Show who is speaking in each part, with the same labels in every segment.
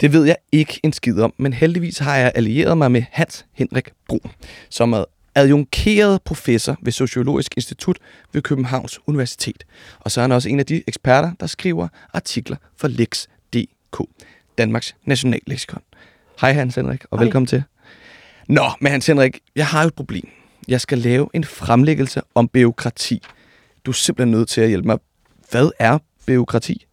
Speaker 1: Det ved jeg ikke en skid om, men heldigvis har jeg allieret mig med Hans Henrik Brun, som er adjunkeret professor ved Sociologisk Institut ved Københavns Universitet. Og så er han også en af de eksperter, der skriver artikler for Lex.dk, Danmarks nationalleksikon. Hej Hans Henrik, og
Speaker 2: Hej.
Speaker 1: velkommen til. Nå, men Hans Henrik, jeg har jo et problem. Jeg skal lave en fremlæggelse om byråkrati. Du er simpelthen nødt til at hjælpe mig. Hvad er byråkrati?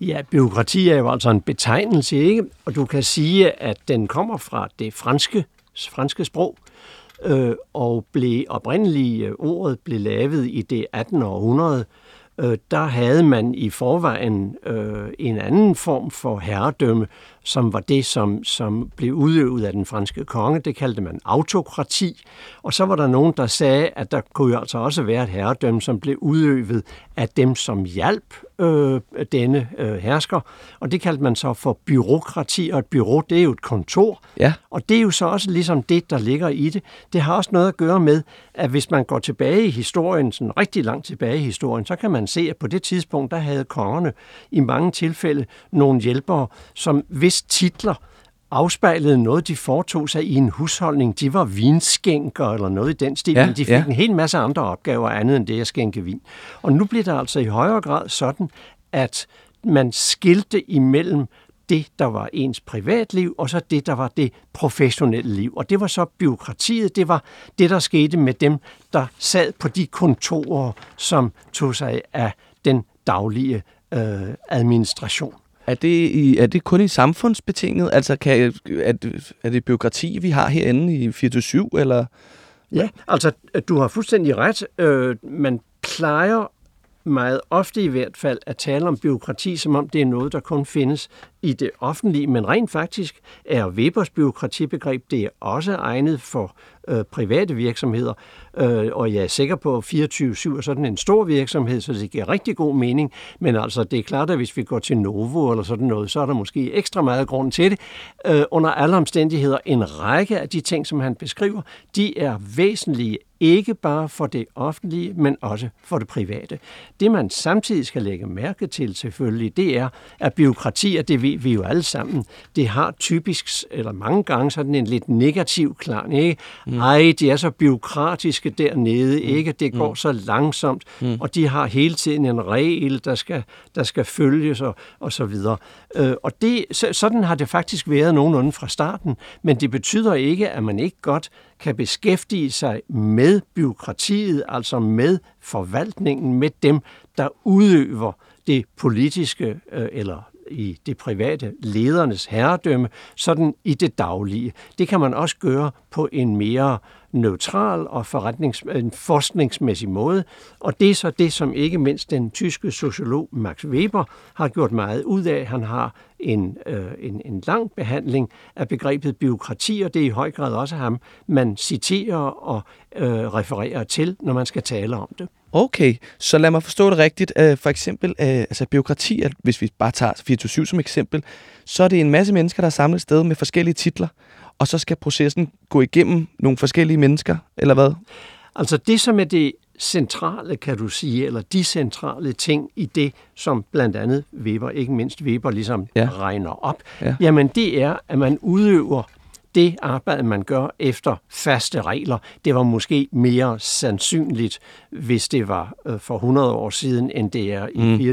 Speaker 2: Ja, byråkrati er jo altså en betegnelse, ikke? Og du kan sige, at den kommer fra det franske, franske sprog, øh, og blev oprindeligt øh, ordet blev lavet i det 18. århundrede. Øh, der havde man i forvejen øh, en anden form for herredømme, som var det, som, som blev udøvet af den franske konge. Det kaldte man autokrati. Og så var der nogen, der sagde, at der kunne jo altså også være et herredømme, som blev udøvet af dem, som hjalp øh, denne øh, hersker. Og det kaldte man så for byråkrati, og et bureau, det er jo et kontor.
Speaker 1: Ja.
Speaker 2: Og det er jo så også ligesom det, der ligger i det. Det har også noget at gøre med, at hvis man går tilbage i historien, sådan rigtig langt tilbage i historien, så kan man se, at på det tidspunkt, der havde kongerne i mange tilfælde nogle hjælpere, som hvis titler afspejlede noget, de foretog sig i en husholdning. De var vinskænker eller noget i den stil,
Speaker 1: Ja,
Speaker 2: men de fik
Speaker 1: ja.
Speaker 2: en hel masse andre opgaver andet end det at skænke vin. Og nu bliver det altså i højere grad sådan, at man skilte imellem det, der var ens privatliv, og så det, der var det professionelle liv. Og det var så byråkratiet, det var det, der skete med dem, der sad på de kontorer, som tog sig af den daglige øh, administration.
Speaker 1: Er det, i, er det kun i samfundsbetinget? Altså, kan, er, det, er det byråkrati, vi har herinde i 24-7, eller?
Speaker 2: Ja, altså du har fuldstændig ret. Øh, man plejer meget ofte i hvert fald at tale om byråkrati, som om det er noget, der kun findes i det offentlige, men rent faktisk er Webers byråkratibegreb, det er også egnet for øh, private virksomheder, øh, og jeg er sikker på, at 24-7 er sådan en stor virksomhed, så det giver rigtig god mening, men altså det er klart, at hvis vi går til Novo eller sådan noget, så er der måske ekstra meget grund til det. Øh, under alle omstændigheder, en række af de ting, som han beskriver, de er væsentlige ikke bare for det offentlige, men også for det private. Det man samtidig skal lægge mærke til selvfølgelig, det er, at byråkrati, og det ved vi jo alle sammen, det har typisk, eller mange gange sådan en lidt negativ klang, ikke? Mm. Ej, de er så byråkratiske dernede, mm. ikke? Det går mm. så langsomt, mm. og de har hele tiden en regel, der skal, der skal følges og, og så videre. Øh, og det, så, sådan har det faktisk været nogenlunde fra starten, men det betyder ikke, at man ikke godt kan beskæftige sig med byråkratiet, altså med forvaltningen, med dem, der udøver det politiske øh, eller i det private ledernes herredømme, sådan i det daglige. Det kan man også gøre på en mere neutral og forretnings, en forskningsmæssig måde, og det er så det, som ikke mindst den tyske sociolog Max Weber har gjort meget ud af. Han har en, øh, en, en lang behandling af begrebet byråkrati, og det er i høj grad også ham, man citerer og øh, refererer til, når man skal tale om det.
Speaker 1: Okay, så lad mig forstå det rigtigt. Uh, for eksempel, uh, altså byråkrati, at hvis vi bare tager 24 som eksempel, så er det en masse mennesker, der er samlet et sted med forskellige titler, og så skal processen gå igennem nogle forskellige mennesker, eller hvad?
Speaker 2: Altså det, som er det centrale, kan du sige, eller de centrale ting i det, som blandt andet Weber, ikke mindst Weber, ligesom
Speaker 1: ja.
Speaker 2: regner op,
Speaker 1: Ja.
Speaker 2: jamen det er, at man udøver det arbejde, man gør efter faste regler. Det var måske mere sandsynligt, hvis det var øh, for 100 år siden, end det er i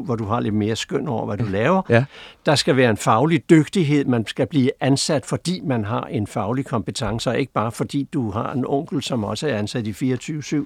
Speaker 2: 24-7, hvor du har lidt mere skøn over, hvad du laver.
Speaker 1: Ja.
Speaker 2: Der skal være en faglig dygtighed. Man skal blive ansat, fordi man har en faglig kompetence, og ikke bare fordi du har en onkel, som også er ansat i 24-7.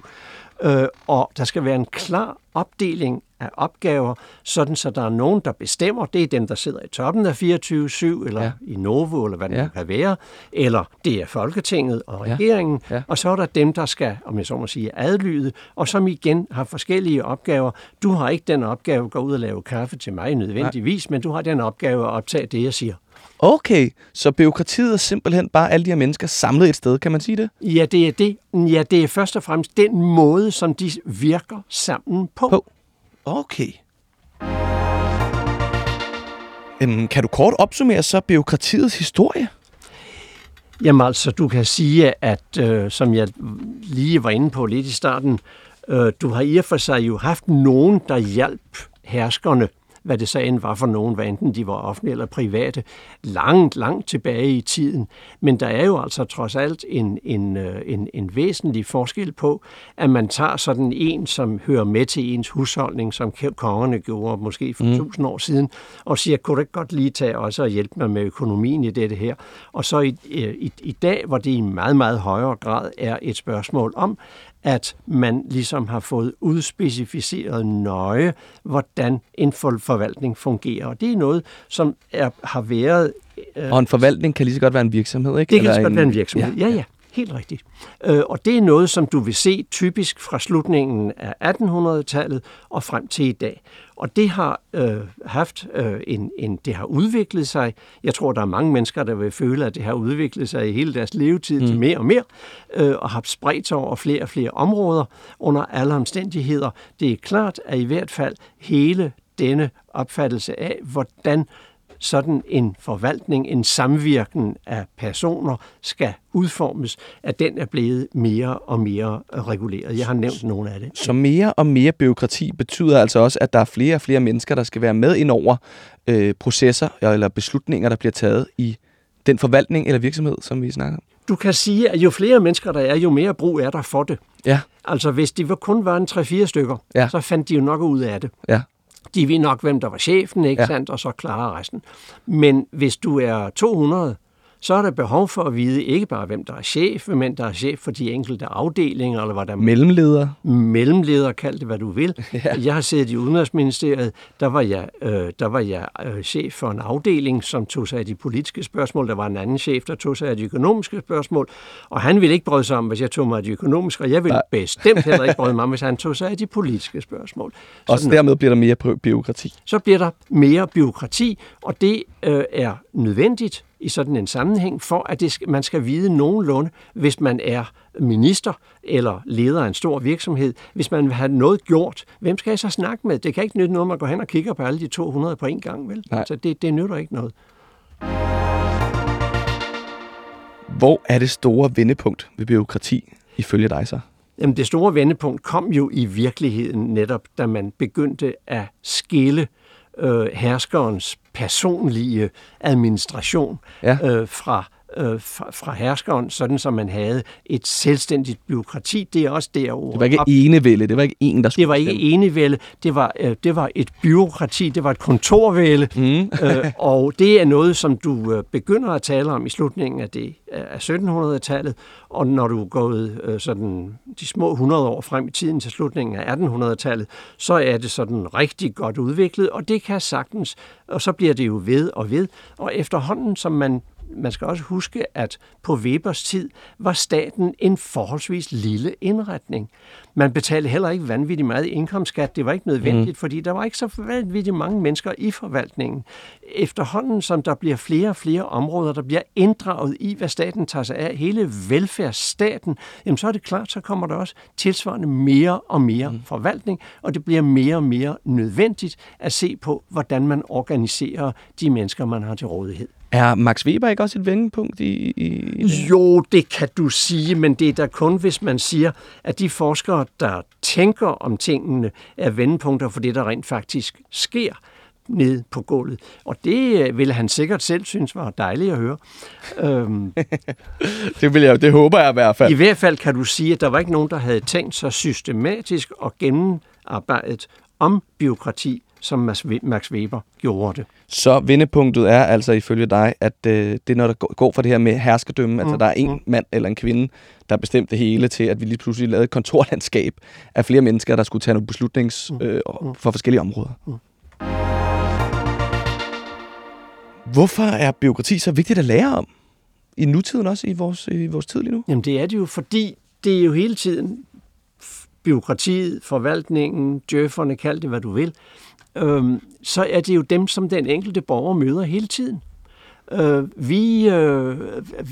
Speaker 2: Øh, og der skal være en klar opdeling af opgaver, sådan så der er nogen, der bestemmer. Det er dem, der sidder i toppen af 24-7, eller
Speaker 1: Ja.
Speaker 2: i Novo, eller hvad det
Speaker 1: Ja.
Speaker 2: kan være. Eller det er Folketinget og
Speaker 1: Ja.
Speaker 2: regeringen.
Speaker 1: Ja.
Speaker 2: Og så er der dem, der skal, om jeg så må sige, adlyde, og som igen har forskellige opgaver. Du har ikke den opgave at gå ud og lave kaffe til mig nødvendigvis, men du har den opgave at optage det, jeg siger.
Speaker 1: Okay, så byråkratiet er simpelthen bare alle de her mennesker samlet et sted, kan man sige det?
Speaker 2: Ja, det er det. Ja, det er først og fremmest den måde, som de virker sammen på.
Speaker 1: På. Okay. Øhm, kan du kort opsummere så byråkratiets historie?
Speaker 2: Jamen altså, du kan sige, at øh, som jeg lige var inde på lidt i starten, øh, du har i og for sig jo haft nogen, der hjalp herskerne, hvad det så end var for nogen, hvad enten de var offentlige eller private, langt, langt tilbage i tiden. Men der er jo altså trods alt en, en, øh, en, en væsentlig forskel på, at man tager sådan en, som hører med til ens husholdning, som kongerne gjorde måske for mm. tusind år siden, og siger, kunne du ikke godt lige tage også og hjælpe mig med økonomien i dette her? Og så i, i, i dag, hvor det i meget, meget højere grad er et spørgsmål om, at man ligesom har fået udspecificeret nøje, hvordan en for- forvaltning fungerer. Og det er noget, som er, har været...
Speaker 1: Og en forvaltning kan lige så godt være en virksomhed, ikke?
Speaker 2: Det kan
Speaker 1: Eller
Speaker 2: også godt være en virksomhed. Ja, ja. ja helt rigtigt. Øh, og det er noget, som du vil se typisk fra slutningen af 1800-tallet og frem til i dag. Og det har øh, haft øh, en, en, det har udviklet sig. Jeg tror, der er mange mennesker, der vil føle, at det har udviklet sig i hele deres levetid mm. til mere og mere, øh, og har spredt sig over flere og flere områder under alle omstændigheder. Det er klart, at i hvert fald hele denne opfattelse af, hvordan sådan en forvaltning, en samvirken af personer skal udformes, at den er blevet mere og mere reguleret. Jeg har nævnt nogle af det.
Speaker 1: Så mere og mere byråkrati betyder altså også, at der er flere og flere mennesker, der skal være med ind over øh, processer eller beslutninger, der bliver taget i den forvaltning eller virksomhed, som vi snakker om.
Speaker 2: Du kan sige, at jo flere mennesker der er, jo mere brug er der for det.
Speaker 1: Ja,
Speaker 2: Altså hvis de kun var en 3-4 stykker,
Speaker 1: Ja.
Speaker 2: så fandt de jo nok ud af det.
Speaker 1: ja.
Speaker 2: De ved nok, hvem der var chefen, ikke
Speaker 1: Ja.
Speaker 2: sandt, og så klarer resten. Men hvis du er 200, så er der behov for at vide ikke bare, hvem der er chef, men der er chef for de enkelte afdelinger, eller hvad der
Speaker 1: Mellemledere.
Speaker 2: mellemleder, kald det hvad du vil. Ja. Jeg har siddet i Udenrigsministeriet, der var jeg, øh, der var jeg øh, chef for en afdeling, som tog sig af de politiske spørgsmål. Der var en anden chef, der tog sig af de økonomiske spørgsmål, og han ville ikke bryde sig om, hvis jeg tog mig af de økonomiske, og jeg ville
Speaker 1: Nej.
Speaker 2: bestemt heller ikke bryde mig om, hvis han tog sig af de politiske spørgsmål. Sådan
Speaker 1: dermed bliver der mere by- byråkrati.
Speaker 2: så bliver der mere byråkrati, og det øh, er nødvendigt i sådan en sammenhæng, for at det man skal vide nogenlunde, hvis man er minister eller leder af en stor virksomhed, hvis man vil have noget gjort, hvem skal jeg så snakke med? Det kan ikke nytte noget, man går hen og kigger på alle de 200 på en gang, vel?
Speaker 1: Nej.
Speaker 2: Så det, det nytter ikke noget.
Speaker 1: Hvor er det store vendepunkt ved byråkrati, ifølge dig så?
Speaker 2: Jamen, det store vendepunkt kom jo i virkeligheden netop, da man begyndte at skille øh, herskerens personlige administration
Speaker 1: Ja.
Speaker 2: øh, fra, øh, fra, fra herskeren, sådan som man havde et selvstændigt byråkrati. Det er også der
Speaker 1: Det var ikke enevælde, det var ikke en, der skulle
Speaker 2: det var ikke enevælde, det var, øh, det var et byråkrati, det var et kontorvælde,
Speaker 1: Mm.
Speaker 2: øh, og det er noget, som du øh, begynder at tale om i slutningen af, det, af 1700-tallet, og når du er gået øh, sådan de små 100 år frem i tiden til slutningen af 1800-tallet, så er det sådan rigtig godt udviklet, og det kan sagtens, og så bliver det jo ved og ved, og efterhånden, som man man skal også huske, at på Webers tid var staten en forholdsvis lille indretning. Man betalte heller ikke vanvittigt meget indkomstskat. Det var ikke nødvendigt, mm. fordi der var ikke så vanvittigt mange mennesker i forvaltningen. Efterhånden, som der bliver flere og flere områder, der bliver inddraget i, hvad staten tager sig af, hele velfærdsstaten, jamen så er det klart, så kommer der også tilsvarende mere og mere mm. forvaltning, og det bliver mere og mere nødvendigt at se på, hvordan man organiserer de mennesker, man har til rådighed.
Speaker 1: Er Max Weber ikke også et vendepunkt i, i, i det?
Speaker 2: Jo, det kan du sige, men det er da kun, hvis man siger, at de forskere, der tænker om tingene, er vendepunkter for det, der rent faktisk sker nede på gulvet. Og det øh, ville han sikkert selv synes var dejligt at høre. Øhm,
Speaker 1: Det, vil jeg, det håber jeg i hvert fald.
Speaker 2: I hvert fald kan du sige, at der var ikke nogen, der havde tænkt så systematisk og gennemarbejdet om byråkrati som Max We- Max Weber gjorde det.
Speaker 1: Så vendepunktet er altså ifølge dig, at øh, det er når der går- fra det her med herskerdømme, mm. altså der er en
Speaker 2: mm.
Speaker 1: mand eller en kvinde, der bestemte det hele til, at vi lige pludselig lavede et kontorlandskab af flere mennesker, der skulle tage nogle beslutnings
Speaker 2: Mm.
Speaker 1: øh, for forskellige områder. Hvorfor er byråkrati så vigtigt at lære om? I nutiden også, i vores, i vores tid lige nu?
Speaker 2: Jamen det er det jo, fordi det er jo hele tiden byråkratiet, forvaltningen, djøfferne, kald det hvad du vil, øhm, så er det jo dem, som den enkelte borger møder hele tiden. Øh, vi, øh,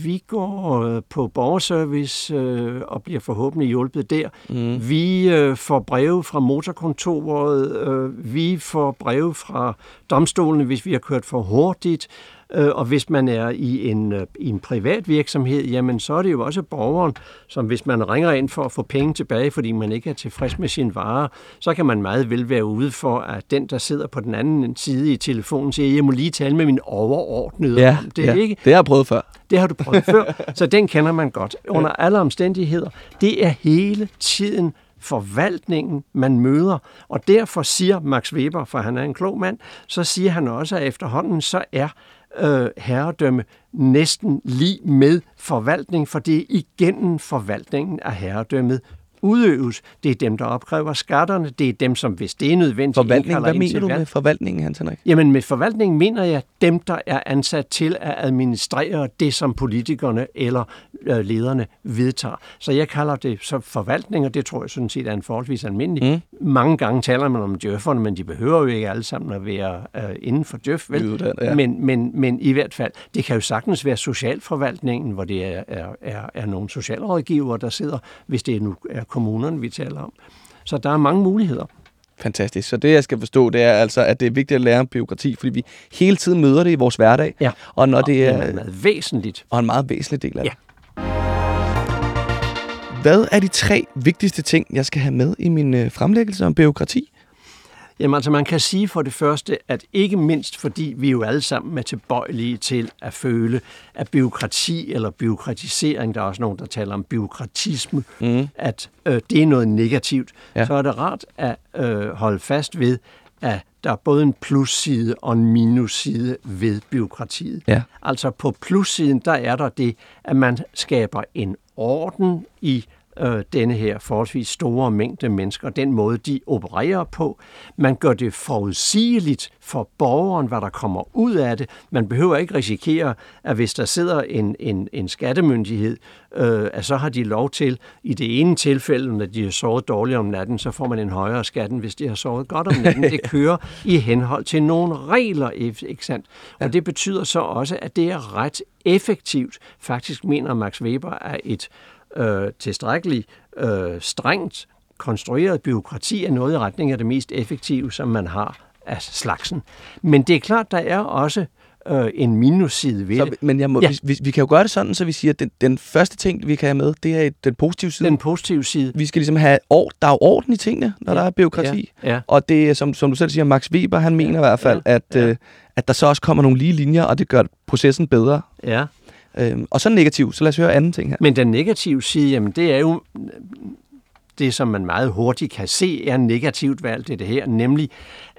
Speaker 2: vi går øh, på borgerservice øh, og bliver forhåbentlig hjulpet der.
Speaker 1: Mm.
Speaker 2: Vi øh, får breve fra motorkontoret, øh, vi får breve fra domstolene, hvis vi har kørt for hurtigt, øh, og hvis man er i en, øh, i en privat virksomhed, jamen så er det jo også borgeren, som hvis man ringer ind for at få penge tilbage, fordi man ikke er tilfreds med sin varer, så kan man meget vel være ude for, at den, der sidder på den anden side i telefonen, siger, jeg må lige tale med min overordnede
Speaker 1: Ja,
Speaker 2: om det,
Speaker 1: ja,
Speaker 2: ikke?
Speaker 1: det har jeg prøvet før.
Speaker 2: Det har du prøvet før, så den kender man godt. Under alle omstændigheder, det er hele tiden forvaltningen, man møder. Og derfor siger Max Weber, for han er en klog mand, så siger han også, at efterhånden så er øh, herredømme næsten lige med forvaltning, for det er igennem forvaltningen af herredømmet udøves. Det er dem, der opkræver skatterne. Det er dem, som hvis det er nødvendigt...
Speaker 1: Forvaltning,
Speaker 2: indkalder
Speaker 1: hvad mener du med forvaltningen, Hans Henrik?
Speaker 2: Jamen med forvaltningen mener jeg dem, der er ansat til at administrere det, som politikerne eller øh, lederne vedtager. Så jeg kalder det så forvaltning, og det tror jeg sådan set er en forholdsvis almindelig. Mm. Mange gange taler man om djøfferne, men de behøver jo ikke alle sammen at være øh, inden for djøf, vel?
Speaker 1: Uddannet, ja.
Speaker 2: Men, men, men i hvert fald, det kan jo sagtens være socialforvaltningen, hvor det er, er, er, er nogle socialrådgivere, der sidder, hvis det nu er kommunerne, vi taler om. Så der er mange muligheder.
Speaker 1: Fantastisk. Så det, jeg skal forstå, det er altså, at det er vigtigt at lære om byråkrati, fordi vi hele tiden møder det i vores hverdag.
Speaker 2: Ja.
Speaker 1: Og når det
Speaker 2: er
Speaker 1: er
Speaker 2: meget væsentligt.
Speaker 1: og en meget væsentlig del af
Speaker 2: Ja.
Speaker 1: det. Hvad er de tre vigtigste ting, jeg skal have med i min øh, fremlæggelse om byråkrati?
Speaker 2: Jamen altså, man kan sige for det første, at ikke mindst fordi vi jo alle sammen er tilbøjelige til at føle, at byråkrati eller byråkratisering, der er også nogen, der taler om byråkratisme, mm. at øh, det er noget negativt,
Speaker 1: Ja.
Speaker 2: så er det rart at øh, holde fast ved, at der er både en plusside og en minusside ved byråkratiet.
Speaker 1: Ja.
Speaker 2: Altså på plussiden, der er der det, at man skaber en orden i øh, denne her forholdsvis store mængde mennesker, den måde, de opererer på. Man gør det forudsigeligt for borgeren, hvad der kommer ud af det. Man behøver ikke risikere, at hvis der sidder en, en, en skattemyndighed, øh, at så har de lov til, i det ene tilfælde, når de har sovet dårligt om natten, så får man en højere skat, end hvis de har sovet godt om natten. Det kører i henhold til nogle regler, ikke sandt? Og det betyder så også, at det er ret effektivt. Faktisk mener Max Weber, at et øh, tilstrækkeligt øh, strengt konstrueret byråkrati er noget i retning af det mest effektive, som man har af slagsen. Men det er klart, der er også øh, en minusside ved
Speaker 1: Så,
Speaker 2: det.
Speaker 1: men jeg må,
Speaker 2: Ja.
Speaker 1: ja. vi, vi kan jo gøre det sådan, så vi siger, at den, den første ting, vi kan have med, det er den positive side.
Speaker 2: Den positive side.
Speaker 1: Vi skal ligesom have, or, der er orden i tingene, når
Speaker 2: Ja.
Speaker 1: der er byråkrati.
Speaker 2: Ja, ja.
Speaker 1: Og det er, som, som du selv siger, Max Weber, han mener i hvert fald,
Speaker 2: ja,
Speaker 1: at,
Speaker 2: ja.
Speaker 1: øh, at der så også kommer nogle lige linjer, og det gør processen bedre.
Speaker 2: Ja.
Speaker 1: Øhm, og så negativ, så lad os høre anden ting her.
Speaker 2: Men den negative side, jamen det er jo det, som man meget hurtigt kan se, er negativt ved alt det her, nemlig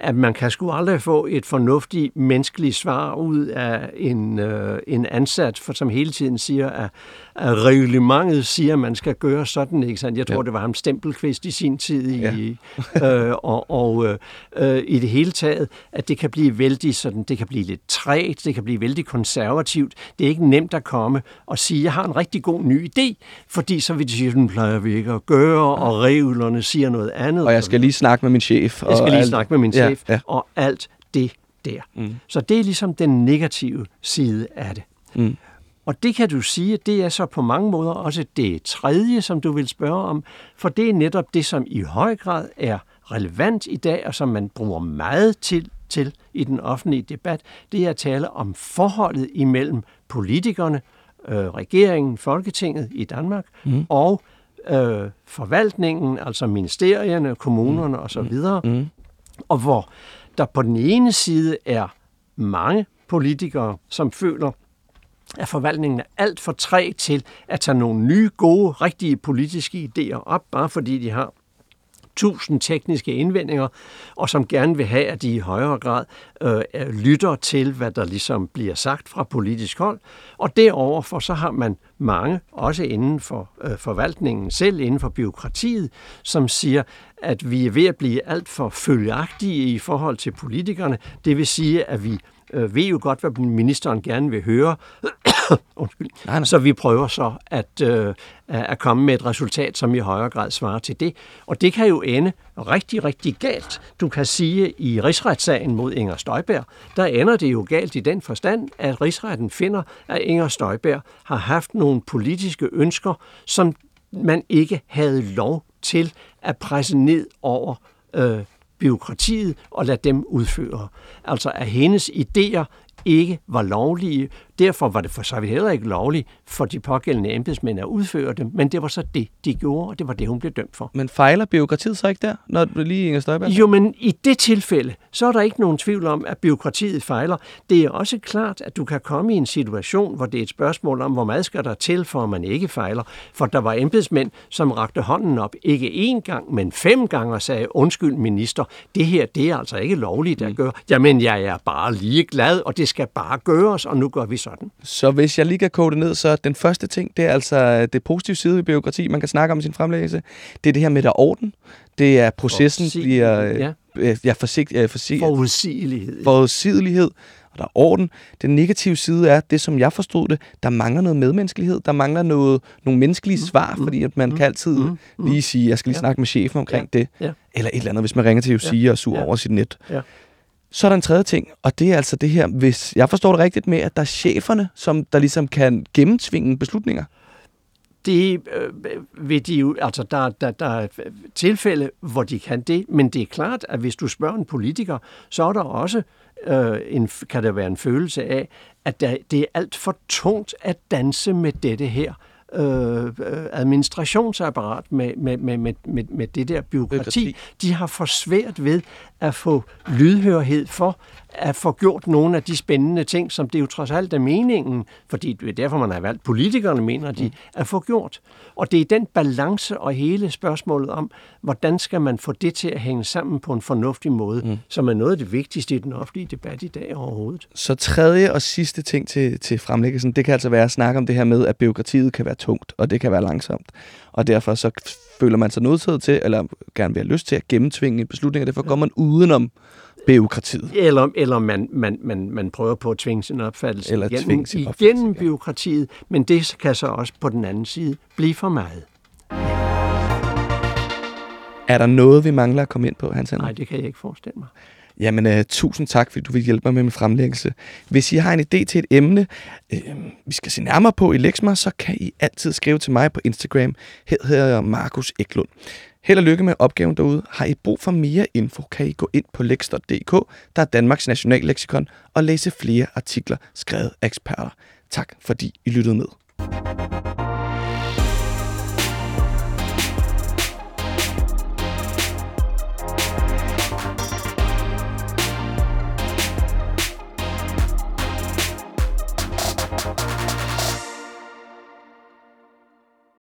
Speaker 2: at man kan sgu aldrig få et fornuftigt menneskeligt svar ud af en, øh, en ansat, for som hele tiden siger, at, at reglementet siger, at man skal gøre sådan, ikke sandt? Jeg tror,
Speaker 1: Ja.
Speaker 2: ja. det var ham Stempelqvist i sin tid, i, øh, og, og øh, øh, i det hele taget, at det kan blive vældig sådan, det kan blive lidt træt, det kan blive vældig konservativt. Det er ikke nemt at komme og sige, jeg har en rigtig god ny idé, fordi så vil de sige, den plejer vi ikke at gøre, og reglerne siger noget andet.
Speaker 1: Og jeg skal lige snakke med min chef.
Speaker 2: Jeg skal
Speaker 1: og
Speaker 2: lige
Speaker 1: alt-
Speaker 2: snakke med min
Speaker 1: Ja,
Speaker 2: chef,
Speaker 1: Ja,
Speaker 2: og alt det der.
Speaker 1: Mm.
Speaker 2: Så det er ligesom den negative side af det.
Speaker 1: Mm.
Speaker 2: Og det kan du sige, det er så på mange måder også det tredje, som du vil spørge om, for det er netop det, som i høj grad er relevant i dag, og som man bruger meget til, til i den offentlige debat, det er at tale om forholdet imellem politikerne, øh, regeringen, Folketinget i Danmark, mm. og øh, forvaltningen, altså ministerierne, kommunerne mm. osv.,
Speaker 1: Mm
Speaker 2: og hvor der på den ene side er mange politikere, som føler, at forvaltningen er alt for træg til at tage nogle nye, gode, rigtige politiske idéer op, bare fordi de har tusind tekniske indvendinger, og som gerne vil have, at de i højere grad øh, lytter til, hvad der ligesom bliver sagt fra politisk hold. Og deroverfor så har man mange, også inden for øh, forvaltningen selv, inden for byråkratiet, som siger, at vi er ved at blive alt for følgeagtige i forhold til politikerne. Det vil sige, at vi øh, ved jo godt, hvad ministeren gerne vil høre. Undskyld. Nej, nej. Så vi prøver så at, øh, at komme med et resultat, som i højere grad svarer til det. Og det kan jo ende rigtig, rigtig galt. Du kan sige, i rigsretssagen mod Inger Støjberg, der ender det jo galt i den forstand, at rigsretten finder, at Inger Støjberg har haft nogle politiske ønsker, som man ikke havde lov til at presse ned over øh, byråkratiet og lade dem udføre. Altså at hendes idéer ikke var lovlige. Derfor var det for så vidt heller ikke lovligt for de pågældende embedsmænd at udføre dem, men det var så det, de gjorde, og det var det, hun blev dømt for.
Speaker 1: Men fejler byråkratiet så ikke der, når du lige Inger Støjberg?
Speaker 2: Jo, men i det tilfælde, så er der ikke nogen tvivl om, at byråkratiet fejler. Det er også klart, at du kan komme i en situation, hvor det er et spørgsmål om, hvor meget skal der til, for at man ikke fejler. For der var embedsmænd, som rakte hånden op, ikke én gang, men fem gange og sagde, undskyld minister, det her, det er altså ikke lovligt at mm. gøre. Jamen, jeg er bare lige glad, og det skal bare gøres, og nu gør vi sådan.
Speaker 1: Så hvis jeg lige kan kode det ned, så den første ting, det er altså det positive side i byråkrati, man kan snakke om i sin fremlæggelse. Det er det her med der orden. Det er processen Forsig, bliver ja. Øh, ja, forsigt, ja, forsigt,
Speaker 2: forudsigelighed.
Speaker 1: Forudsigelighed, og der er orden. Den negative side er, det som jeg forstod det, der mangler noget medmenneskelighed, der mangler noget, nogle menneskelige mm, svar, mm, fordi at man mm, kan altid mm, mm, lige sige, jeg skal lige ja. snakke med chefen omkring ja, det, ja. eller et eller andet, hvis man ringer til UC ja, og sur ja, over sit net. Ja. Så er der en tredje ting, og det er altså det her, hvis jeg forstår det rigtigt med, at der er cheferne, som der ligesom kan gennemtvinge beslutninger.
Speaker 2: Det øh, vil de jo, altså der, der, der er tilfælde, hvor de kan det, men det er klart, at hvis du spørger en politiker, så er der også øh, en, kan der være en følelse af, at der, det er alt for tungt at danse med dette her øh, administrationsapparat med, med, med, med, med, med det der byråkrati. De har for svært ved at få lydhørhed for at få gjort nogle af de spændende ting, som det jo trods alt er meningen, fordi det er derfor, man har valgt politikerne, mener de, mm. at få gjort. Og det er den balance og hele spørgsmålet om, hvordan skal man få det til at hænge sammen på en fornuftig måde, mm. som er noget af det vigtigste i den offentlige debat i dag overhovedet.
Speaker 1: Så tredje og sidste ting til, til fremlæggelsen, det kan altså være at snakke om det her med, at byråkratiet kan være tungt, og det kan være langsomt. Og derfor så føler man sig nødsaget til, eller gerne vil have lyst til at gennemtvinge beslutninger, derfor går man udenom byråkratiet.
Speaker 2: Eller, eller man, man, man, man prøver på at tvinge sin opfattelse eller igennem, sin opfattelse, igennem ja. byråkratiet, men det kan så også på den anden side blive for meget.
Speaker 1: Er der noget, vi mangler at komme ind på, Hans Henrik?
Speaker 2: Nej, det kan jeg ikke forestille mig.
Speaker 1: Jamen, uh, tusind tak, fordi du vil hjælpe mig med min fremlæggelse. Hvis I har en idé til et emne, uh, vi skal se nærmere på i Lexmar, så kan I altid skrive til mig på Instagram. Her hedder jeg Markus Eklund. Held og lykke med opgaven derude. Har I brug for mere info, kan I gå ind på lex.dk, der er Danmarks nationalleksikon, og læse flere artikler skrevet af eksperter. Tak fordi I lyttede med.